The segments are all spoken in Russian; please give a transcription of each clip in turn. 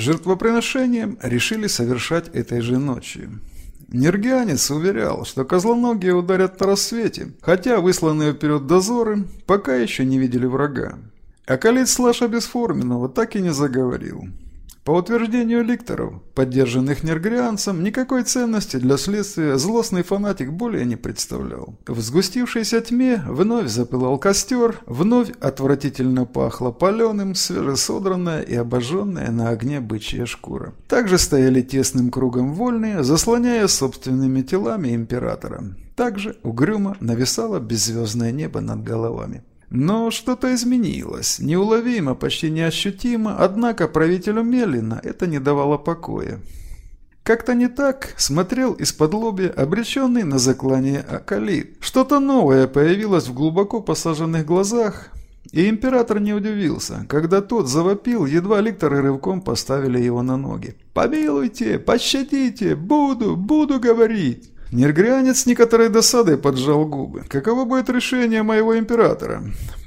Жертвоприношением решили совершать этой же ночью. Нергианец уверял, что козлоногие ударят на рассвете, хотя высланные вперед дозоры пока еще не видели врага. А Калит Слаша Бесформенного так и не заговорил. По утверждению ликторов, поддержанных нергрианцем, никакой ценности для следствия злостный фанатик более не представлял. В сгустившейся тьме вновь запылал костер, вновь отвратительно пахло паленым, свежесодранная и обожженная на огне бычья шкура. Также стояли тесным кругом вольные, заслоняя собственными телами императора. Также угрюмо нависало беззвездное небо над головами. Но что-то изменилось, неуловимо, почти неощутимо, однако правителю Мелина это не давало покоя. Как-то не так смотрел из-под лобья обреченный на заклание Акалит. Что-то новое появилось в глубоко посаженных глазах, и император не удивился, когда тот завопил, едва ликторы рывком поставили его на ноги. «Помилуйте, пощадите, буду, буду говорить!» Нергрянец некоторой досадой поджал губы. «Каково будет решение моего императора?»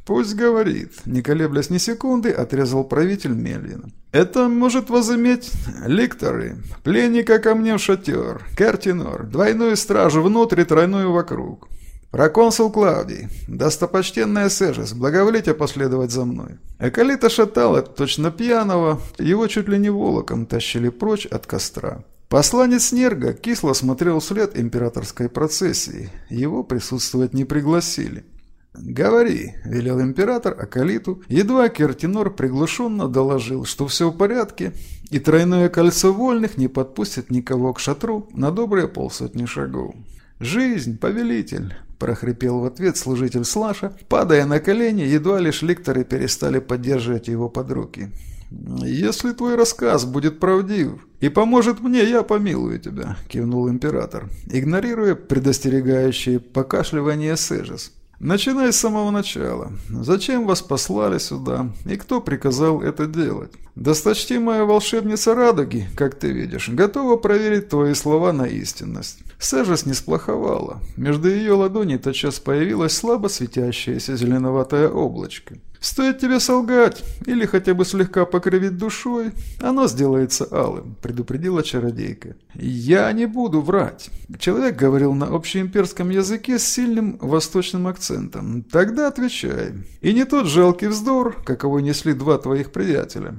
«Пусть говорит», — не колеблясь ни секунды, отрезал правитель Мельвина. «Это может возыметь ликторы, пленника ко мне в шатер, картинор, двойную стражу внутрь и тройную вокруг. Проконсул Клавдий, достопочтенная Сежес, благоволите последовать за мной». Экалита шатала, точно пьяного, его чуть ли не волоком тащили прочь от костра. Посланец Нерга кисло смотрел вслед императорской процессии. Его присутствовать не пригласили. «Говори», – велел император Акалиту, едва Кертинор приглушенно доложил, что все в порядке, и тройное кольцо вольных не подпустит никого к шатру на добрые полсотни шагов. «Жизнь, повелитель!» – прохрипел в ответ служитель Слаша, падая на колени, едва лишь ликторы перестали поддерживать его под руки. «Если твой рассказ будет правдив и поможет мне, я помилую тебя», – кивнул император, игнорируя предостерегающие покашливания Сежес. «Начинай с самого начала. Зачем вас послали сюда и кто приказал это делать? Досточтимая волшебница Радуги, как ты видишь, готова проверить твои слова на истинность». Сежес не сплоховала. Между ее ладоней тотчас появилось слабо светящееся зеленоватое облачко. Стоит тебе солгать или хотя бы слегка покривить душой, оно сделается алым», – предупредила чародейка. «Я не буду врать». Человек говорил на общеимперском языке с сильным восточным акцентом. «Тогда отвечай. И не тот жалкий вздор, каковой несли два твоих приятеля».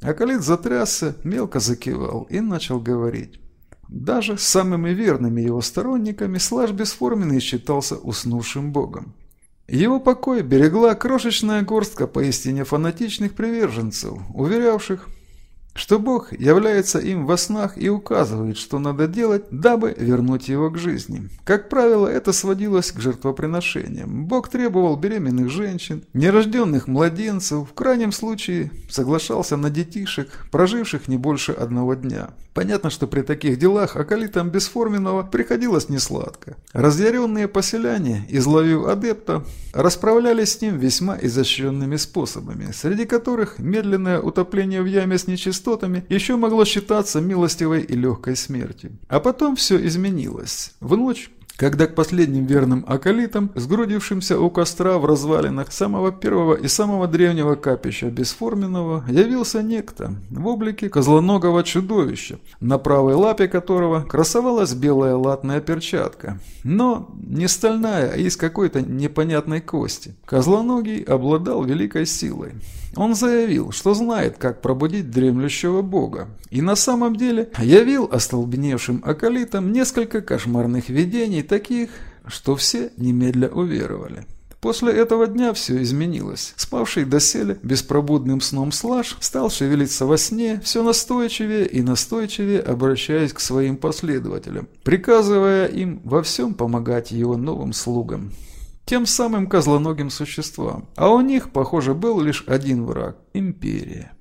Акалит затрясся, мелко закивал и начал говорить. Даже самыми верными его сторонниками Слаж Бесформенный считался уснувшим богом. Его покой берегла крошечная горстка поистине фанатичных приверженцев, уверявших, что Бог является им во снах и указывает, что надо делать, дабы вернуть его к жизни. Как правило, это сводилось к жертвоприношениям. Бог требовал беременных женщин, нерожденных младенцев, в крайнем случае соглашался на детишек, проживших не больше одного дня. Понятно, что при таких делах акалитам бесформенного приходилось несладко. Разъяренные поселяне, изловив адепта, расправлялись с ним весьма изощренными способами, среди которых медленное утопление в яме с нечистотами еще могло считаться милостивой и легкой смертью. А потом все изменилось. В ночь когда к последним верным акалитам, сгрудившимся у костра в развалинах самого первого и самого древнего капища бесформенного, явился некто в облике козлоногого чудовища, на правой лапе которого красовалась белая латная перчатка, но не стальная, а из какой-то непонятной кости. Козлоногий обладал великой силой. Он заявил, что знает, как пробудить дремлющего бога, и на самом деле явил остолбеневшим акалитам несколько кошмарных видений, таких, что все немедля уверовали. После этого дня все изменилось. Спавший доселе беспробудным сном Слаж стал шевелиться во сне все настойчивее и настойчивее, обращаясь к своим последователям, приказывая им во всем помогать его новым слугам тем самым козлоногим существам. А у них, похоже, был лишь один враг – империя.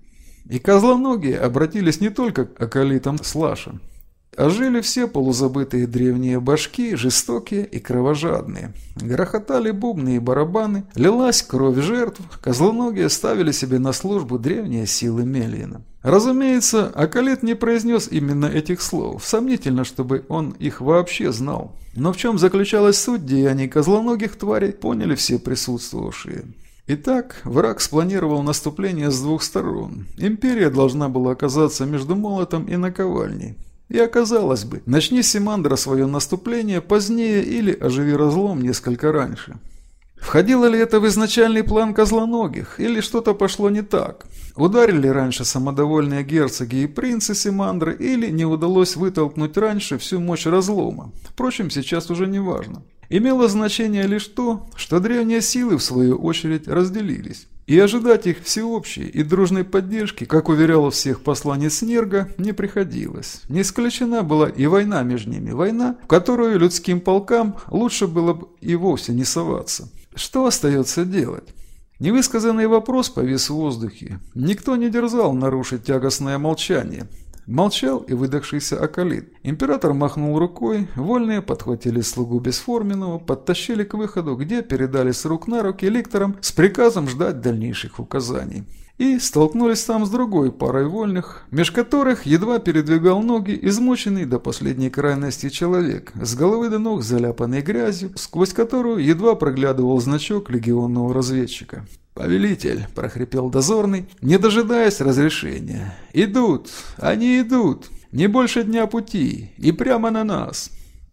И козлоногие обратились не только к околитам Слаша, а жили все полузабытые древние башки, жестокие и кровожадные. Грохотали бубны и барабаны, лилась кровь жертв, козлоногие ставили себе на службу древние силы Мелина. Разумеется, Акалет не произнес именно этих слов, сомнительно, чтобы он их вообще знал. Но в чем заключалась суть деяний козлоногих тварей, поняли все присутствовавшие. Итак, враг спланировал наступление с двух сторон. Империя должна была оказаться между молотом и наковальней. И оказалось бы, начни Симандра свое наступление позднее или оживи разлом несколько раньше. Входило ли это в изначальный план козлоногих, или что-то пошло не так? Ударили раньше самодовольные герцоги и принцы Симандры, или не удалось вытолкнуть раньше всю мощь разлома? Впрочем, сейчас уже не важно. Имело значение лишь то, что древние силы, в свою очередь, разделились. И ожидать их всеобщей и дружной поддержки, как уверяла всех посланец Нерга, не приходилось. Не исключена была и война между ними, война, в которую людским полкам лучше было бы и вовсе не соваться. Что остается делать? Невысказанный вопрос повис в воздухе. Никто не дерзал нарушить тягостное молчание. Молчал и выдохшийся Акалит. Император махнул рукой, вольные подхватили слугу бесформенного, подтащили к выходу, где передали с рук на руки ликторам с приказом ждать дальнейших указаний и столкнулись там с другой парой вольных, меж которых едва передвигал ноги измученный до последней крайности человек, с головы до ног заляпанной грязью, сквозь которую едва проглядывал значок легионного разведчика. «Повелитель», – прохрипел дозорный, не дожидаясь разрешения. «Идут! Они идут! Не больше дня пути! И прямо на нас!»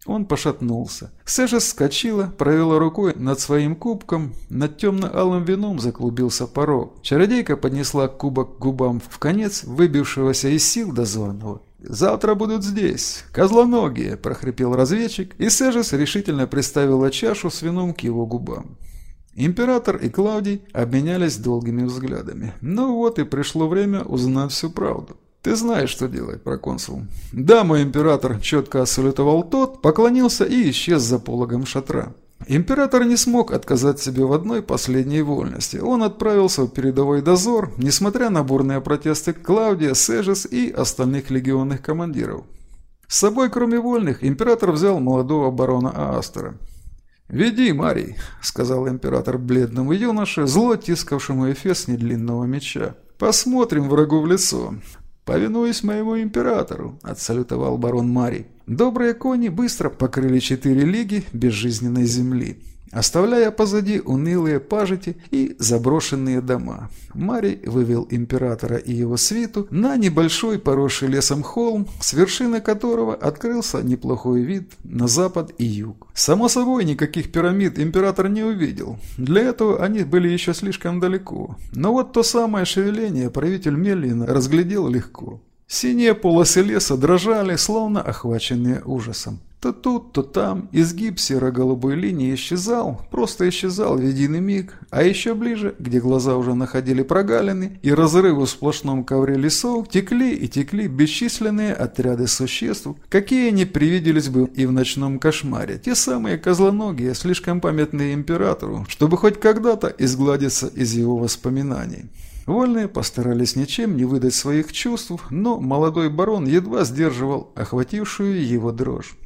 Он пошатнулся. Сэша вскочила, провела рукой над своим кубком, над темно-алым вином заклубился порог. Чародейка поднесла кубок к губам в конец выбившегося из сил дозорного. «Завтра будут здесь. Козлоногие!» – прохрипел разведчик, и Сежес решительно приставила чашу с вином к его губам. Император и Клавдий обменялись долгими взглядами. Ну вот и пришло время узнать всю правду. «Ты знаешь, что делать, проконсул». «Да, мой император», – четко осалютовал тот, поклонился и исчез за пологом шатра. Император не смог отказать себе в одной последней вольности. Он отправился в передовой дозор, несмотря на бурные протесты Клаудия, Сежес и остальных легионных командиров. С собой, кроме вольных, император взял молодого барона Аастера. «Веди, Марий», — сказал император бледному юноше, зло тискавшему эфес недлинного меча. «Посмотрим врагу в лицо. «Повинуюсь моему императору», – отсалютовал барон Мари. Добрые кони быстро покрыли четыре лиги безжизненной земли оставляя позади унылые пажити и заброшенные дома. Марий вывел императора и его свиту на небольшой поросший лесом холм, с вершины которого открылся неплохой вид на запад и юг. Само собой, никаких пирамид император не увидел. Для этого они были еще слишком далеко. Но вот то самое шевеление правитель Меллина разглядел легко. Синие полосы леса дрожали, словно охваченные ужасом. То тут, то там изгиб серо-голубой линии исчезал, просто исчезал в единый миг, а еще ближе, где глаза уже находили прогалины и разрывы в сплошном ковре лесов, текли и текли бесчисленные отряды существ, какие не привиделись бы и в ночном кошмаре, те самые козлоногие, слишком памятные императору, чтобы хоть когда-то изгладиться из его воспоминаний. Вольные постарались ничем не выдать своих чувств, но молодой барон едва сдерживал охватившую его дрожь.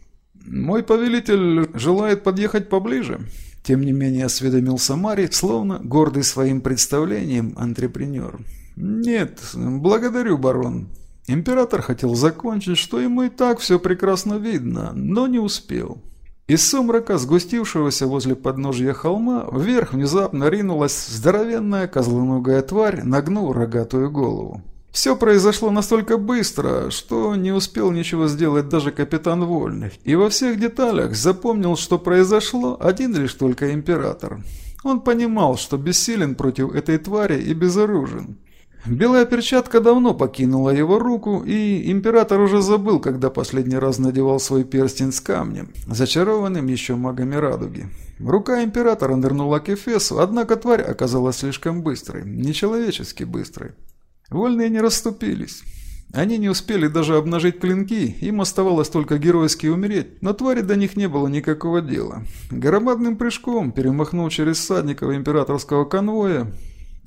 «Мой повелитель желает подъехать поближе», – тем не менее осведомился Мари, словно гордый своим представлением антрепренер. «Нет, благодарю, барон». Император хотел закончить, что ему и так все прекрасно видно, но не успел. Из сумрака, сгустившегося возле подножья холма, вверх внезапно ринулась здоровенная козлоногая тварь, нагнув рогатую голову. Все произошло настолько быстро, что не успел ничего сделать даже капитан Вольных, и во всех деталях запомнил, что произошло один лишь только император. Он понимал, что бессилен против этой твари и безоружен. Белая перчатка давно покинула его руку, и император уже забыл, когда последний раз надевал свой перстень с камнем, зачарованным еще магами радуги. Рука императора нырнула к Эфесу, однако тварь оказалась слишком быстрой, нечеловечески быстрой. Вольные не расступились. Они не успели даже обнажить клинки, им оставалось только геройски умереть, но твари до них не было никакого дела. Громадным прыжком перемахнул через всадников императорского конвоя,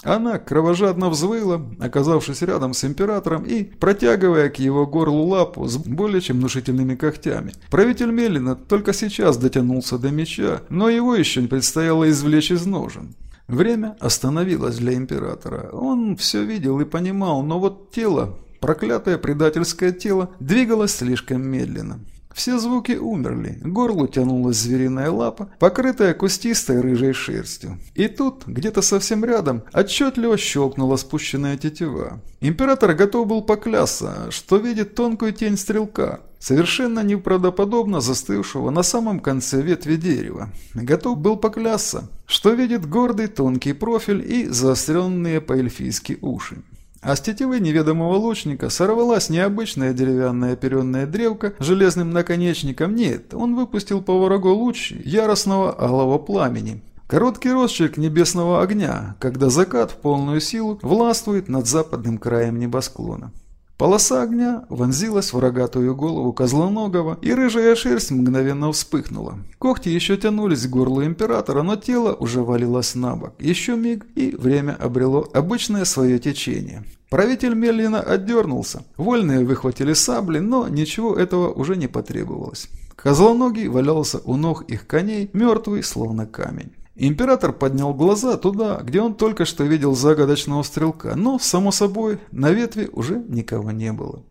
она кровожадно взвыла, оказавшись рядом с императором и протягивая к его горлу лапу с более чем внушительными когтями. Правитель Мелина только сейчас дотянулся до меча, но его еще не предстояло извлечь из ножен. Время остановилось для императора. Он все видел и понимал, но вот тело, проклятое предательское тело, двигалось слишком медленно. Все звуки умерли, горлу тянулась звериная лапа, покрытая кустистой рыжей шерстью. И тут, где-то совсем рядом, отчетливо щелкнула спущенная тетива. Император готов был поклясться, что видит тонкую тень стрелка, совершенно неправдоподобно застывшего на самом конце ветви дерева. Готов был поклясться, что видит гордый тонкий профиль и заостренные по-эльфийски уши. А с тетивы неведомого лучника сорвалась необычная деревянная оперенная древка с железным наконечником. Нет, он выпустил по врагу луч яростного алого пламени. Короткий росчерк небесного огня, когда закат в полную силу властвует над западным краем небосклона. Полоса огня вонзилась в рогатую голову козлоногого, и рыжая шерсть мгновенно вспыхнула. Когти еще тянулись к горлу императора, но тело уже валилось на бок. Еще миг, и время обрело обычное свое течение. Правитель медленно отдернулся. Вольные выхватили сабли, но ничего этого уже не потребовалось. Козлоногий валялся у ног их коней, мертвый, словно камень. Император поднял глаза туда, где он только что видел загадочного стрелка, но, само собой, на ветве уже никого не было.